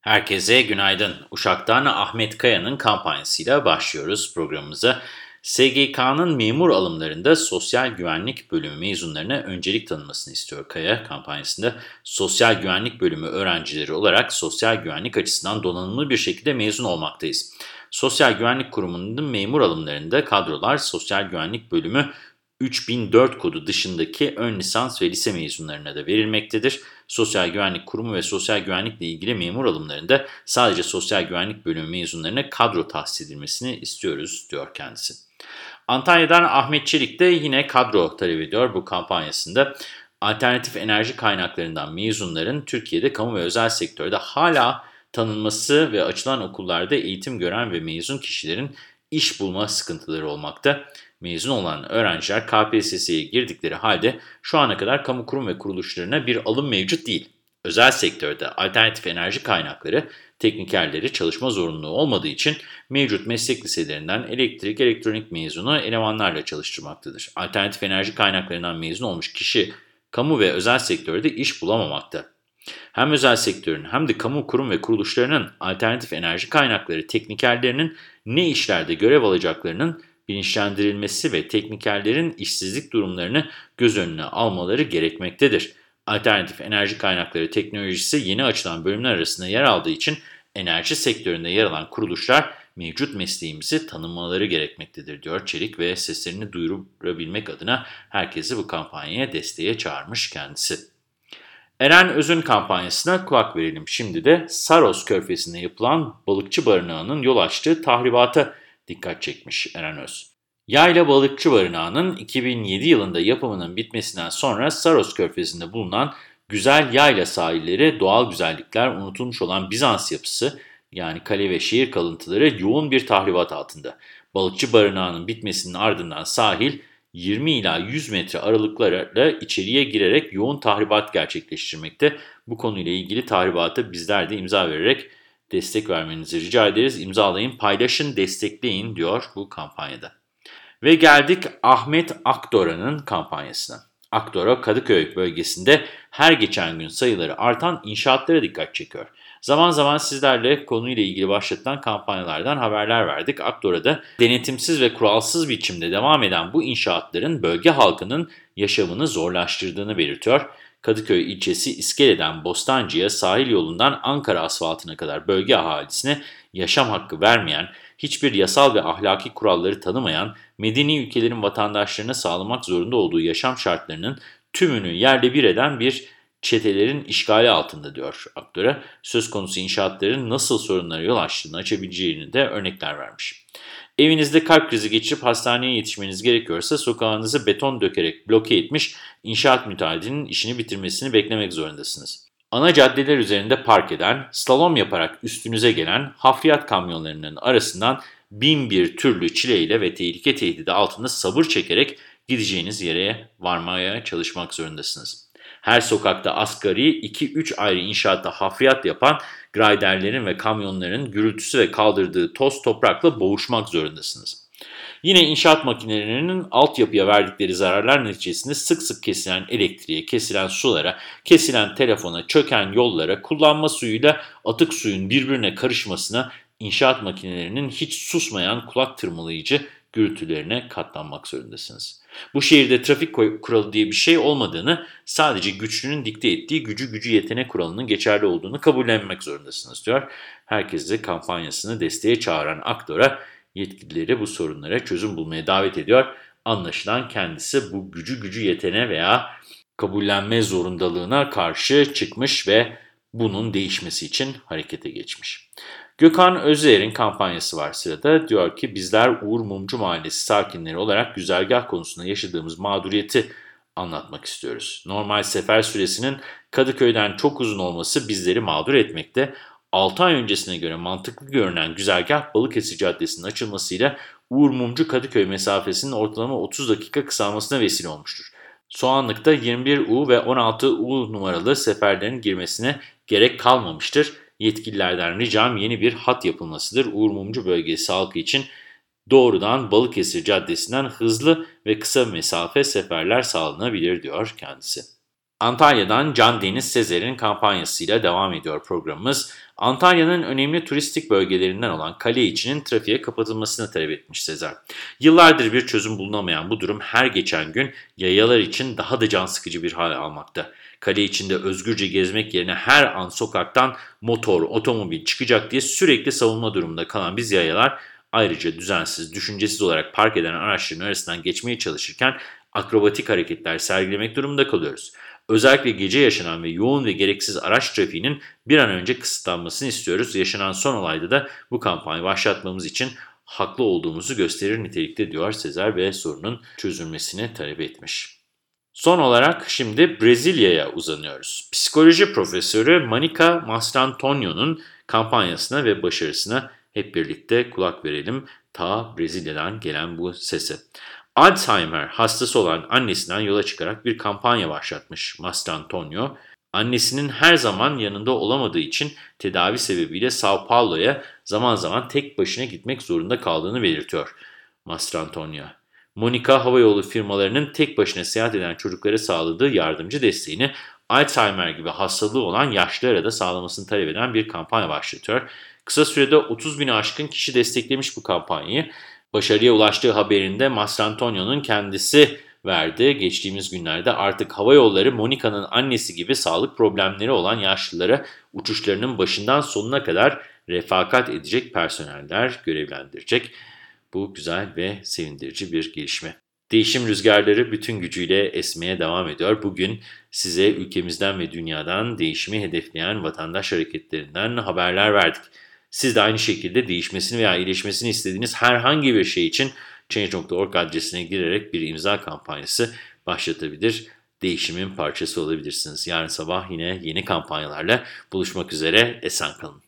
Herkese günaydın. Uşak'tan Ahmet Kaya'nın kampanyasıyla başlıyoruz programımıza. SGK'nın memur alımlarında sosyal güvenlik bölümü mezunlarına öncelik tanınmasını istiyor Kaya kampanyasında. Sosyal güvenlik bölümü öğrencileri olarak sosyal güvenlik açısından donanımlı bir şekilde mezun olmaktayız. Sosyal Güvenlik Kurumu'nun memur alımlarında kadrolar Sosyal Güvenlik Bölümü 3004 kodu dışındaki ön lisans ve lise mezunlarına da verilmektedir. Sosyal Güvenlik Kurumu ve sosyal güvenlikle ilgili memur alımlarında sadece Sosyal Güvenlik Bölümü mezunlarına kadro tahsis edilmesini istiyoruz, diyor kendisi. Antalya'dan Ahmet Çelik de yine kadro talep ediyor bu kampanyasında. Alternatif enerji kaynaklarından mezunların Türkiye'de kamu ve özel sektörde hala tanınması ve açılan okullarda eğitim gören ve mezun kişilerin iş bulma sıkıntıları olmakta. Mezun olan öğrenciler KPSS'ye girdikleri halde şu ana kadar kamu kurum ve kuruluşlarına bir alım mevcut değil. Özel sektörde alternatif enerji kaynakları teknikerleri çalışma zorunluluğu olmadığı için mevcut meslek liselerinden elektrik, elektronik mezunu elemanlarla çalıştırmaktadır. Alternatif enerji kaynaklarından mezun olmuş kişi kamu ve özel sektörde iş bulamamakta. Hem özel sektörün hem de kamu kurum ve kuruluşlarının alternatif enerji kaynakları teknikerlerinin ne işlerde görev alacaklarının bilinçlendirilmesi ve teknikerlerin işsizlik durumlarını göz önüne almaları gerekmektedir. Alternatif enerji kaynakları teknolojisi yeni açılan bölümler arasında yer aldığı için enerji sektöründe yer alan kuruluşlar mevcut mesleğimizi tanımaları gerekmektedir diyor Çelik ve seslerini duyurabilmek adına herkesi bu kampanyaya desteğe çağırmış kendisi. Eren Öz'ün kampanyasına kulak verelim. Şimdi de Saros Körfezi'nde yapılan balıkçı barınağının yol açtığı tahribata dikkat çekmiş Eren Öz. Yayla Balıkçı Barınağı'nın 2007 yılında yapımının bitmesinden sonra Saros Körfezi'nde bulunan güzel yayla sahilleri, doğal güzellikler, unutulmuş olan Bizans yapısı yani kale ve şehir kalıntıları yoğun bir tahribat altında. Balıkçı Barınağı'nın bitmesinin ardından sahil 20 ila 100 metre aralıklarla içeriye girerek yoğun tahribat gerçekleştirmekte. Bu konuyla ilgili tahribata bizler de imza vererek destek vermenizi rica ederiz. İmzalayın, paylaşın, destekleyin diyor bu kampanyada. Ve geldik Ahmet Akdora'nın kampanyasına. Akdora Kadıköy bölgesinde her geçen gün sayıları artan inşaatlara dikkat çekiyor. Zaman zaman sizlerle konuyla ilgili başlatılan kampanyalardan haberler verdik. Akdora'da denetimsiz ve kuralsız biçimde devam eden bu inşaatların bölge halkının yaşamını zorlaştırdığını belirtiyor. Kadıköy ilçesi İskele'den Bostancı'ya sahil yolundan Ankara asfaltına kadar bölge ahalisine yaşam hakkı vermeyen, hiçbir yasal ve ahlaki kuralları tanımayan, medeni ülkelerin vatandaşlarına sağlamak zorunda olduğu yaşam şartlarının tümünü yerle bir eden bir çetelerin işgali altında diyor aktöre. Söz konusu inşaatların nasıl sorunlara yol açtığını açabileceğini de örnekler vermiş. Evinizde kalp krizi geçirip hastaneye yetişmeniz gerekiyorsa sokağınızı beton dökerek bloke etmiş inşaat müteahhitinin işini bitirmesini beklemek zorundasınız. Ana caddeler üzerinde park eden, slalom yaparak üstünüze gelen hafriyat kamyonlarının arasından bin bir türlü çileyle ve tehlike tehdidi altında sabır çekerek gideceğiniz yere varmaya çalışmak zorundasınız. Her sokakta asgari 2-3 ayrı inşaatta hafriyat yapan graderlerin ve kamyonların gürültüsü ve kaldırdığı toz toprakla boğuşmak zorundasınız. Yine inşaat makinelerinin altyapıya verdikleri zararlar neticesinde sık sık kesilen elektriğe, kesilen sulara, kesilen telefona, çöken yollara, kullanma suyuyla atık suyun birbirine karışmasına inşaat makinelerinin hiç susmayan kulak tırmalayıcı gürültülerine katlanmak zorundasınız. Bu şehirde trafik kuralı diye bir şey olmadığını, sadece güçlünün dikte ettiği gücü gücü yetene kuralının geçerli olduğunu kabullenmek zorundasınız diyor. Herkesi kampanyasını desteğe çağıran aktora yetkilileri bu sorunlara çözüm bulmaya davet ediyor. Anlaşılan kendisi bu gücü gücü yetene veya kabullenme zorundalığına karşı çıkmış ve bunun değişmesi için harekete geçmiş. Gökhan Özer'in kampanyası var sırada. Diyor ki bizler Uğur Mumcu Mahallesi sakinleri olarak güzergah konusunda yaşadığımız mağduriyeti anlatmak istiyoruz. Normal sefer süresinin Kadıköy'den çok uzun olması bizleri mağdur etmekte. 6 ay öncesine göre mantıklı görünen güzergah Balıkesir Caddesi'nin açılmasıyla Uğur Mumcu Kadıköy mesafesinin ortalama 30 dakika kısalmasına vesile olmuştur. Soğanlık'ta 21U ve 16U numaralı seferlerin girmesine gerek kalmamıştır yetkililerden ricam yeni bir hat yapılmasıdır. Uğur Mumcu bölgesi halkı için doğrudan Balıkesir Caddesi'nden hızlı ve kısa mesafe seferler sağlanabilir diyor kendisi. Antalya'dan Can Deniz Sezer'in kampanyasıyla devam ediyor programımız. Antalya'nın önemli turistik bölgelerinden olan kale içinin trafiğe kapatılmasını talep etmiş Sezer. Yıllardır bir çözüm bulunamayan bu durum her geçen gün yayalar için daha da can sıkıcı bir hal almakta. Kale içinde özgürce gezmek yerine her an sokaktan motor, otomobil çıkacak diye sürekli savunma durumunda kalan biz yayalar ayrıca düzensiz, düşüncesiz olarak park eden araçların arasından geçmeye çalışırken akrobatik hareketler sergilemek durumunda kalıyoruz. Özellikle gece yaşanan ve yoğun ve gereksiz araç trafiğinin bir an önce kısıtlanmasını istiyoruz. Yaşanan son olayda da bu kampanyayı başlatmamız için haklı olduğumuzu gösterir nitelikte diyor Sezer ve sorunun çözülmesini talep etmiş. Son olarak şimdi Brezilya'ya uzanıyoruz. Psikoloji profesörü Monica Mastrantonio'nun kampanyasına ve başarısına hep birlikte kulak verelim. Ta Brezilya'dan gelen bu sese. Alzheimer hastası olan annesinden yola çıkarak bir kampanya başlatmış Mastrantonio. Annesinin her zaman yanında olamadığı için tedavi sebebiyle Sao Paulo'ya zaman zaman tek başına gitmek zorunda kaldığını belirtiyor Mastrantonio. Monica Havayolu firmalarının tek başına seyahat eden çocuklara sağladığı yardımcı desteğini Alzheimer gibi hastalığı olan yaşlılara da sağlamasını talep eden bir kampanya başlatıyor. Kısa sürede 30 bini aşkın kişi desteklemiş bu kampanyayı. Başarıya ulaştığı haberinde Mastrantonio'nun kendisi verdi. Geçtiğimiz günlerde artık hava yolları Monica'nın annesi gibi sağlık problemleri olan yaşlılara uçuşlarının başından sonuna kadar refakat edecek personeller görevlendirecek. Bu güzel ve sevindirici bir gelişme. Değişim rüzgarları bütün gücüyle esmeye devam ediyor. Bugün size ülkemizden ve dünyadan değişimi hedefleyen vatandaş hareketlerinden haberler verdik. Siz de aynı şekilde değişmesini veya iyileşmesini istediğiniz herhangi bir şey için Change.org adresine girerek bir imza kampanyası başlatabilir. Değişimin parçası olabilirsiniz. Yarın sabah yine yeni kampanyalarla buluşmak üzere. Esen kalın.